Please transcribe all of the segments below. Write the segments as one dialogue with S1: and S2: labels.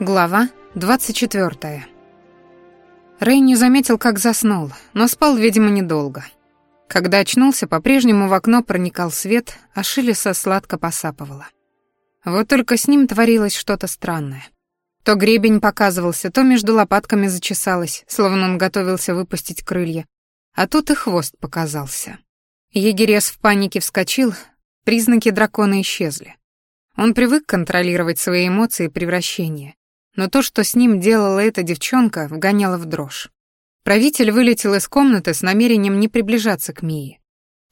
S1: Глава 24. Рэй не заметил, как заснул, но спал, видимо, недолго. Когда очнулся, по-прежнему в окно проникал свет, а Шилеса сладко посапывала. Вот только с ним творилось что-то странное. То гребень показывался, то между лопатками зачесалось, словно он готовился выпустить крылья, а тут и хвост показался. Егерес в панике вскочил, признаки дракона исчезли. Он привык контролировать свои эмоции и превращения, но то, что с ним делала эта девчонка, вгоняло в дрожь. Правитель вылетел из комнаты с намерением не приближаться к Мии.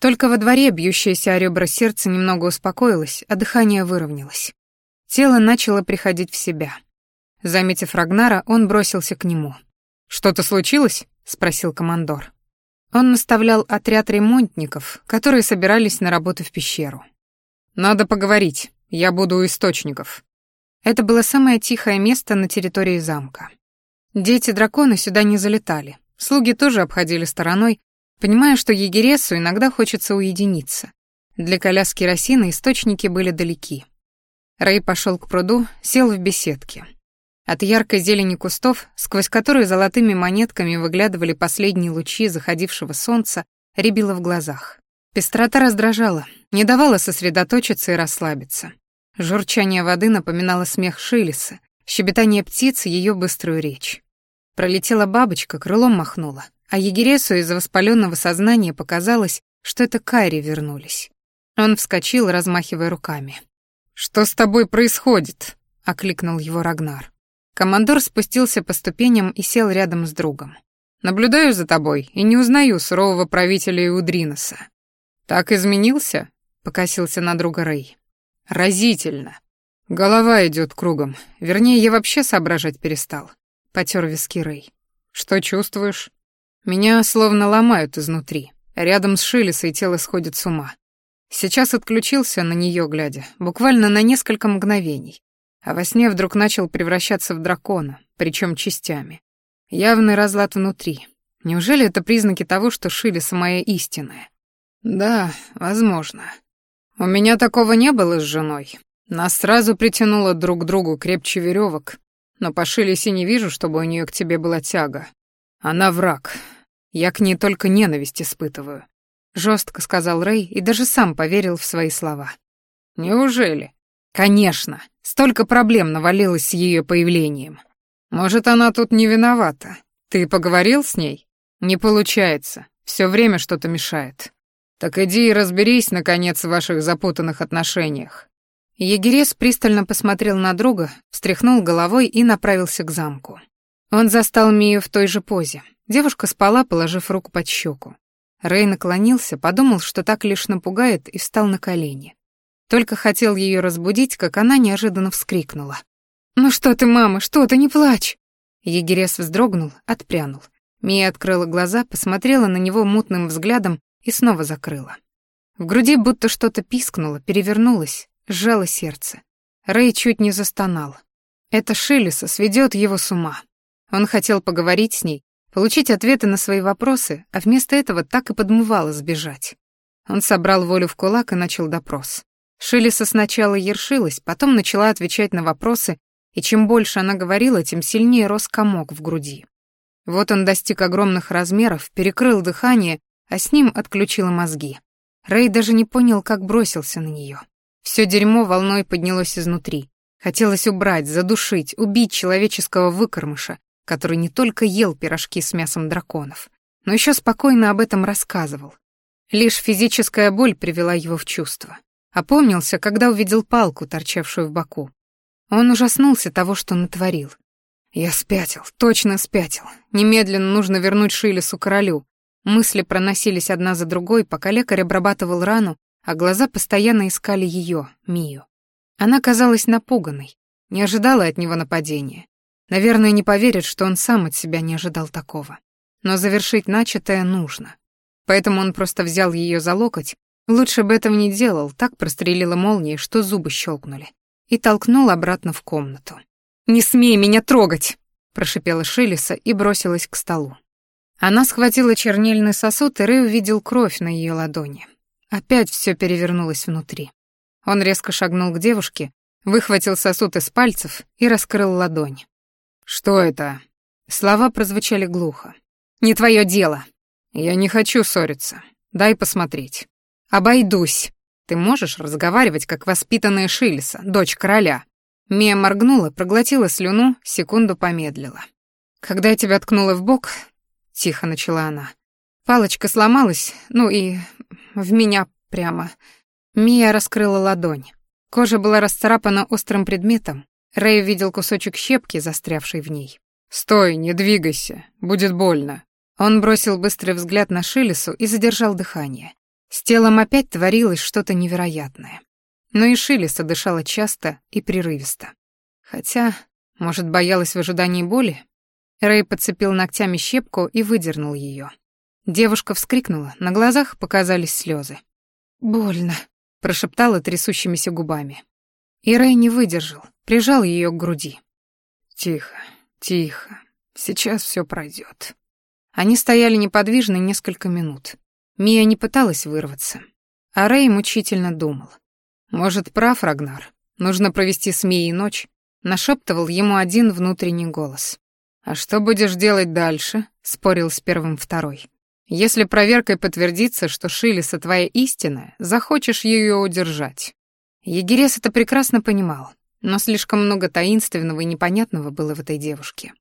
S1: Только во дворе бьющееся о ребра сердце немного успокоилось, а дыхание выровнялось. Тело начало приходить в себя. Заметив Рагнара, он бросился к нему. «Что-то случилось?» — спросил командор. Он наставлял отряд ремонтников, которые собирались на работу в пещеру. «Надо поговорить. Я буду у источников», это было самое тихое место на территории замка. Дети дракона сюда не залетали. Слуги тоже обходили стороной, понимая, что егересу иногда хочется уединиться. Для коляски Росины источники были далеки. Рэй пошел к пруду, сел в беседке. От яркой зелени кустов, сквозь которые золотыми монетками выглядывали последние лучи заходившего солнца, рябило в глазах. Пестрота раздражала, не давала сосредоточиться и расслабиться. Журчание воды напоминало смех Шилиса, щебетание птиц — ее быструю речь. Пролетела бабочка, крылом махнула, а Егересу из-за воспаленного сознания показалось, что это Кайри вернулись. Он вскочил, размахивая руками. «Что с тобой происходит?» — окликнул его Рагнар. Командор спустился по ступеням и сел рядом с другом. «Наблюдаю за тобой и не узнаю сурового правителя Иудриноса». «Так изменился?» — покосился на друга Рэй. Разительно. Голова идет кругом. Вернее, я вообще соображать перестал. Потер виски Рэй. Что чувствуешь? Меня словно ломают изнутри. Рядом с Шилесой тело сходит с ума. Сейчас отключился на нее, глядя, буквально на несколько мгновений. А во сне вдруг начал превращаться в дракона, причем частями. Явный разлад внутри. Неужели это признаки того, что Шилеса моя истинная? Да, возможно. У меня такого не было с женой. Нас сразу притянуло друг к другу крепче веревок, но по Шилисе не вижу, чтобы у нее к тебе была тяга. Она враг. Я к ней только ненависть испытываю. Жестко сказал Рэй и даже сам поверил в свои слова. Неужели? Конечно. Столько проблем навалилось с ее появлением. Может, она тут не виновата. Ты поговорил с ней? Не получается. Все время что-то мешает. «Так иди и разберись, наконец, в ваших запутанных отношениях». Егерес пристально посмотрел на друга, встряхнул головой и направился к замку. Он застал Мию в той же позе. Девушка спала, положив руку под щеку. Рэй наклонился, подумал, что так лишь напугает, и встал на колени. Только хотел ее разбудить, как она неожиданно вскрикнула. «Ну что ты, мама, что ты, не плачь!» Егерес вздрогнул, отпрянул. Мия открыла глаза, посмотрела на него мутным взглядом и снова закрыла. В груди будто что-то пискнуло, перевернулось, сжало сердце. Рэй чуть не застонал. Это Шиллиса сведет его с ума. Он хотел поговорить с ней, получить ответы на свои вопросы, а вместо этого так и подмывало сбежать. Он собрал волю в кулак и начал допрос. Шиллиса сначала ершилась, потом начала отвечать на вопросы, и чем больше она говорила, тем сильнее рос комок в груди. Вот он достиг огромных размеров, перекрыл дыхание а с ним отключила мозги. Рэй даже не понял, как бросился на нее. Все дерьмо волной поднялось изнутри. Хотелось убрать, задушить, убить человеческого выкормыша, который не только ел пирожки с мясом драконов, но еще спокойно об этом рассказывал. Лишь физическая боль привела его в чувство. Опомнился, когда увидел палку, торчавшую в боку. Он ужаснулся того, что натворил. Я спятил, точно спятил. Немедленно нужно вернуть Шилесу королю, Мысли проносились одна за другой, пока лекарь обрабатывал рану, а глаза постоянно искали ее, Мию. Она казалась напуганной, не ожидала от него нападения. Наверное, не поверит, что он сам от себя не ожидал такого. Но завершить начатое нужно. Поэтому он просто взял ее за локоть, лучше бы этого не делал, так прострелила молнией, что зубы щелкнули, и толкнул обратно в комнату. «Не смей меня трогать!» — прошипела Шилиса и бросилась к столу. Она схватила чернильный сосуд, и Рэй увидел кровь на ее ладони. Опять все перевернулось внутри. Он резко шагнул к девушке, выхватил сосуд из пальцев и раскрыл ладонь.
S2: «Что это?»
S1: Слова прозвучали глухо. «Не твое дело».
S2: «Я не хочу ссориться. Дай посмотреть».
S1: «Обойдусь. Ты можешь разговаривать, как воспитанная Шильса, дочь короля?» Мия моргнула, проглотила слюну, секунду помедлила. «Когда я тебя ткнула в бок...» — тихо начала она. «Палочка сломалась, ну и... в меня прямо...» Мия раскрыла ладонь. Кожа была расцарапана острым предметом. Рэй видел кусочек щепки, застрявший в ней.
S2: «Стой, не двигайся, будет больно».
S1: Он бросил быстрый взгляд на Шилесу и задержал дыхание. С телом опять творилось что-то невероятное. Но и Шилеса дышала часто и прерывисто. Хотя, может, боялась в ожидании боли? Рэй подцепил ногтями щепку и выдернул ее. Девушка вскрикнула, на глазах показались слезы. «Больно», — прошептала трясущимися губами. И Рэй не выдержал, прижал ее к груди.
S2: «Тихо, тихо, сейчас все пройдет.
S1: Они стояли неподвижно несколько минут. Мия не пыталась вырваться, а Рэй мучительно думал. «Может, прав Рагнар? Нужно провести с Мией ночь?» Нашептывал ему один внутренний голос. «А что будешь делать дальше?» — спорил с первым второй. «Если проверкой подтвердится, что Шилиса твоя истина, захочешь ее удержать». Егерес это прекрасно понимал, но слишком много таинственного и непонятного было в этой девушке.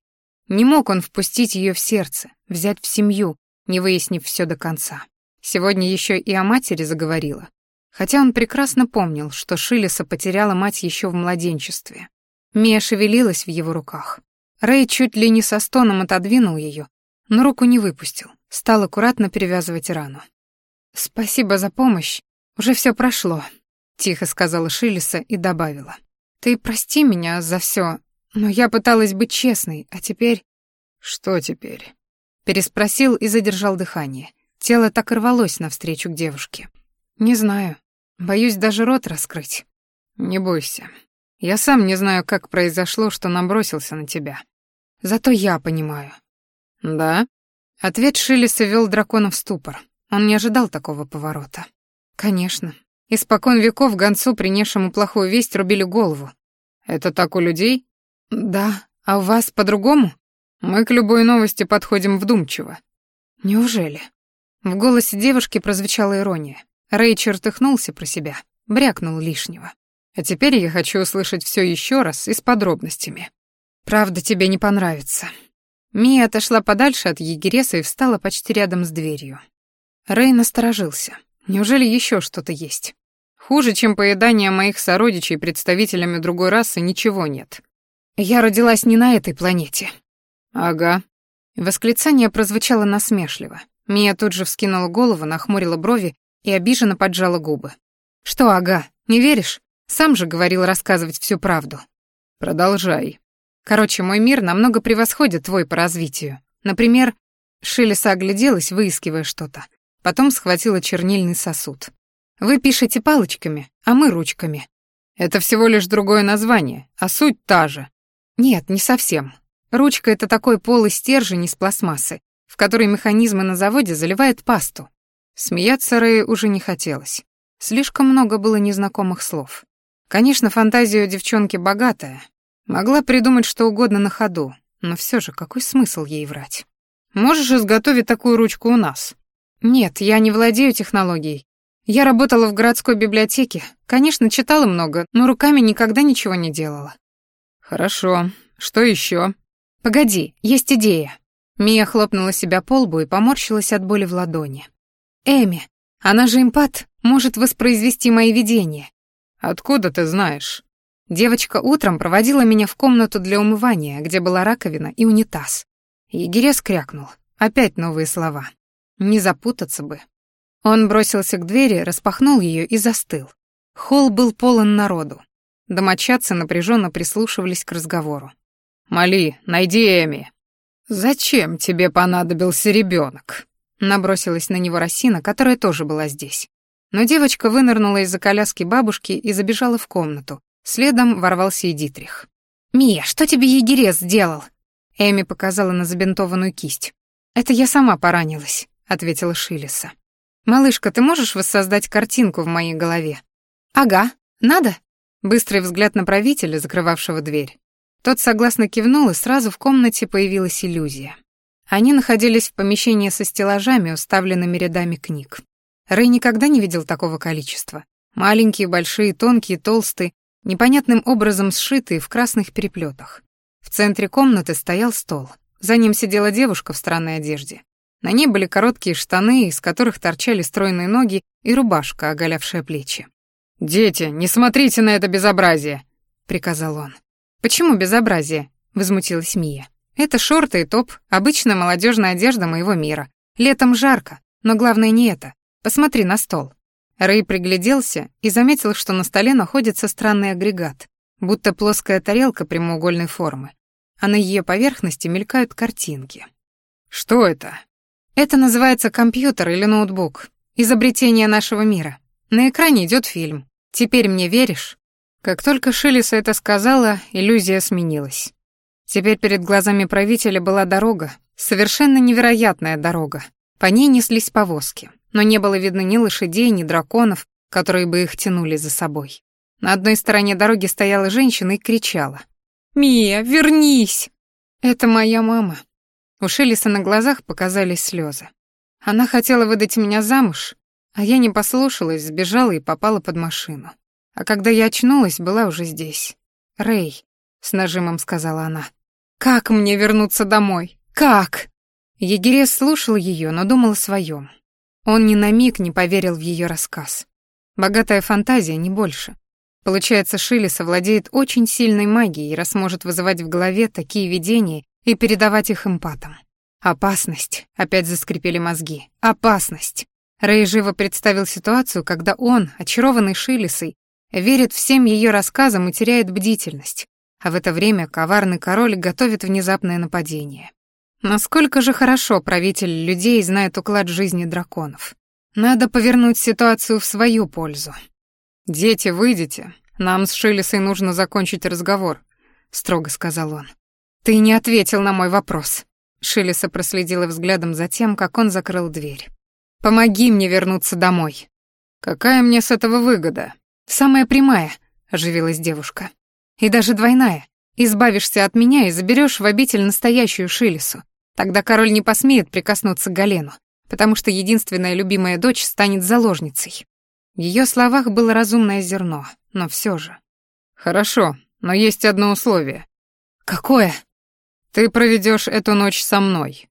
S1: Не мог он впустить ее в сердце, взять в семью, не выяснив все до конца. Сегодня еще и о матери заговорила, хотя он прекрасно помнил, что Шилиса потеряла мать еще в младенчестве. Мия шевелилась в его руках. Рэй чуть ли не со стоном отодвинул ее, но руку не выпустил, стал аккуратно перевязывать рану. «Спасибо за помощь, уже все прошло», — тихо сказала Шилиса и добавила. «Ты прости меня за все, но я пыталась быть честной, а теперь...»
S2: «Что теперь?»
S1: Переспросил и задержал дыхание. Тело так рвалось навстречу к девушке. «Не знаю. Боюсь даже рот раскрыть».
S2: «Не бойся. Я сам не знаю, как произошло, что набросился на тебя.
S1: Зато я понимаю».
S2: «Да?»
S1: Ответ Шиллиса вел дракона в ступор. Он не ожидал такого поворота. «Конечно. Испокон веков гонцу, принесшему плохую весть, рубили голову».
S2: «Это так у людей?»
S1: «Да. А у вас по-другому?»
S2: «Мы к любой новости подходим вдумчиво».
S1: «Неужели?» В голосе девушки прозвучала ирония. Рэй чертыхнулся про себя, брякнул лишнего.
S2: А теперь я хочу услышать все еще раз и с подробностями.
S1: Правда тебе не понравится. Мия отошла подальше от егереса и встала почти рядом с дверью. Рэй насторожился. Неужели еще что-то есть? Хуже, чем поедание моих сородичей представителями другой расы, ничего нет. Я родилась не на этой планете.
S2: Ага.
S1: Восклицание прозвучало насмешливо. Мия тут же вскинула голову, нахмурила брови и обиженно поджала губы. «Что, ага, не веришь? Сам же говорил рассказывать всю правду».
S2: «Продолжай».
S1: «Короче, мой мир намного превосходит твой по развитию. Например...» Шилеса огляделась, выискивая что-то. Потом схватила чернильный сосуд. «Вы пишете палочками, а мы ручками».
S2: «Это всего лишь другое название, а суть та же».
S1: «Нет, не совсем. Ручка — это такой полый стержень из пластмассы, в который механизмы на заводе заливают пасту. Смеяться Рэю уже не хотелось. Слишком много было незнакомых слов. Конечно, фантазия у девчонки богатая. Могла придумать что угодно на ходу, но все же какой смысл ей врать?
S2: Можешь изготовить такую ручку у нас?
S1: Нет, я не владею технологией. Я работала в городской библиотеке. Конечно, читала много, но руками никогда ничего не делала.
S2: Хорошо. Что еще?
S1: Погоди, есть идея. Мия хлопнула себя по лбу и поморщилась от боли в ладони. «Эми, она же импат, может воспроизвести мои видения».
S2: «Откуда ты знаешь?»
S1: Девочка утром проводила меня в комнату для умывания, где была раковина и унитаз. Егерес крякнул. Опять новые слова. Не запутаться бы. Он бросился к двери, распахнул ее и застыл. Холл был полон народу. Домочадцы напряженно прислушивались к разговору.
S2: «Мали, найди Эми», «Зачем тебе понадобился ребенок?» Набросилась на него Росина, которая тоже была здесь.
S1: Но девочка вынырнула из-за коляски бабушки и забежала в комнату. Следом ворвался и Дитрих. «Мия, что тебе егерес сделал?» Эми показала на забинтованную кисть. «Это я сама поранилась», — ответила Шилиса. «Малышка, ты можешь воссоздать картинку в моей голове?» «Ага, надо?» Быстрый взгляд на правителя, закрывавшего дверь. Тот согласно кивнул, и сразу в комнате появилась иллюзия. Они находились в помещении со стеллажами, уставленными рядами книг. Рэй никогда не видел такого количества. Маленькие, большие, тонкие, толстые, непонятным образом сшитые в красных переплетах. В центре комнаты стоял стол. За ним сидела девушка в странной одежде. На ней были короткие штаны, из которых торчали стройные ноги, и рубашка, оголявшая плечи.
S2: «Дети, не смотрите на это безобразие!» — приказал он.
S1: «Почему безобразие?» — возмутилась Мия. «Это шорты и топ, обычная молодежная одежда моего мира. Летом жарко, но главное не это. Посмотри на стол». Рэй пригляделся и заметил, что на столе находится странный агрегат, будто плоская тарелка прямоугольной формы, а на ее поверхности мелькают картинки.
S2: «Что это?»
S1: «Это называется компьютер или ноутбук. Изобретение нашего мира. На экране идет фильм. Теперь мне веришь?» Как только Шилиса это сказала, иллюзия сменилась. Теперь перед глазами правителя была дорога, совершенно невероятная дорога. По ней неслись повозки, но не было видно ни лошадей, ни драконов, которые бы их тянули за собой. На одной стороне дороги стояла женщина и кричала. «Мия, вернись!» «Это моя мама». У Шелеса на глазах показались слезы. Она хотела выдать меня замуж, а я не послушалась, сбежала и попала под машину. А когда я очнулась, была уже здесь. «Рэй», — с нажимом сказала она, — «как мне вернуться домой? Как?» Егерес слушал ее, но думал о своем. Он ни на миг не поверил в ее рассказ. Богатая фантазия, не больше. Получается, Шилис овладеет очень сильной магией, раз может вызывать в голове такие видения и передавать их эмпатам. «Опасность», — опять заскрипели мозги. «Опасность». Рэй живо представил ситуацию, когда он, очарованный Шилисой, верит всем ее рассказам и теряет бдительность, а в это время коварный король готовит внезапное нападение. Насколько же хорошо правитель людей знает уклад жизни драконов. Надо повернуть ситуацию в свою пользу. «Дети, выйдите. Нам с Шилисой нужно закончить разговор», — строго сказал он. «Ты не ответил на мой вопрос». Шилиса проследила взглядом за тем, как он закрыл дверь. Помоги мне вернуться домой.
S2: Какая мне с этого выгода?
S1: Самая прямая, оживилась девушка. И даже двойная. Избавишься от меня и заберешь в обитель настоящую Шилису. Тогда король не посмеет прикоснуться к Галену, потому что единственная любимая дочь станет заложницей. В ее словах было разумное зерно, но все же.
S2: Хорошо, но есть одно условие.
S1: Какое?
S2: Ты проведешь эту ночь со мной.